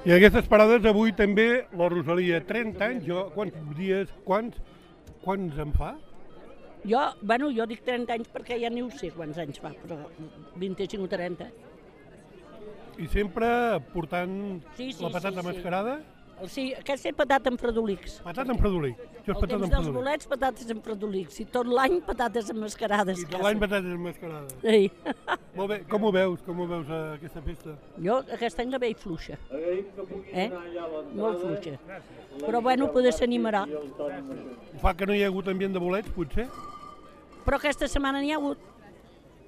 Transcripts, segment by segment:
I aquestes parades avui també la Rosalia, 30 anys, jo, quants dies, quants, quants en fa? Jo, bueno, jo dic 30 anys perquè ja ni ho sé quants anys fa, però 25 o 30. I sempre portant Sí, sí, la patata sí, sí. Mascarada? Sí, aquest és patata amb fredolix. Patata amb fredolic. És El patata temps amb dels bolets, patates amb fredolix. I tot l'any, patates emmascarades. I tot l'any patates mascarades. Sí. Molt bé, com ho veus, com ho veus eh, aquesta festa? Jo aquest any la veig fluixa. Eh? Molt fluixa. Però bueno, poder s'animarà. Fa que no hi ha hagut ambient de bolets, potser? Però aquesta setmana n'hi ha hagut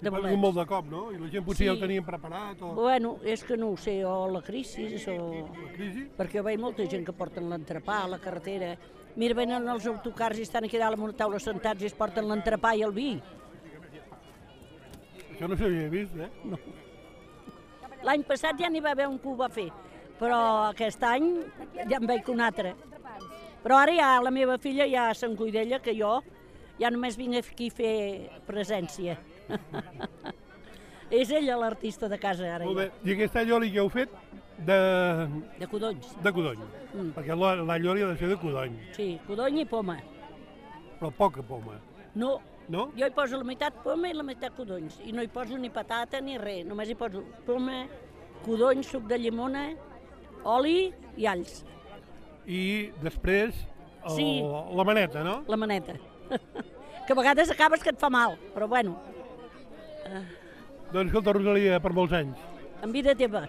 de Ha vingut bolets. molt de cop, no? I la gent potser Sí. ja ho tenien preparat o Bueno, és que no ho sé, o la crisi, o... la crisi. perquè jo veig molta gent que porten l'entrepà a la carretera. Mira, venen els autocars i estan aquí dalt amb una taula sentats i es porten l'entrepà i el vi. Això no s'havia vist, eh? L'any passat ja n'hi va haver un que ho va fer, però aquest any ja en veig un altre. Però ara ja la meva filla ja se'n cuida d'ella, que jo ja només vinc aquí a fer presència. És ella l'artista de casa ara, Molt ja. bé. I aquest all oli que heu fet de, de codonys. de codony. Mm. Perquè l'all l'all oli ha de ser de codony, Sí, codony i poma. però poca poma. No, No? jo hi poso la meitat poma i la meitat codonys. I no hi poso ni patata ni res, només hi poso poma, codony, suc de llimona, oli i alls, I després el, Sí. la maneta, no? la maneta. que a vegades acabes que et fa mal, però bueno, Doncs escolta, Rosalia, per molts anys. en vida teva.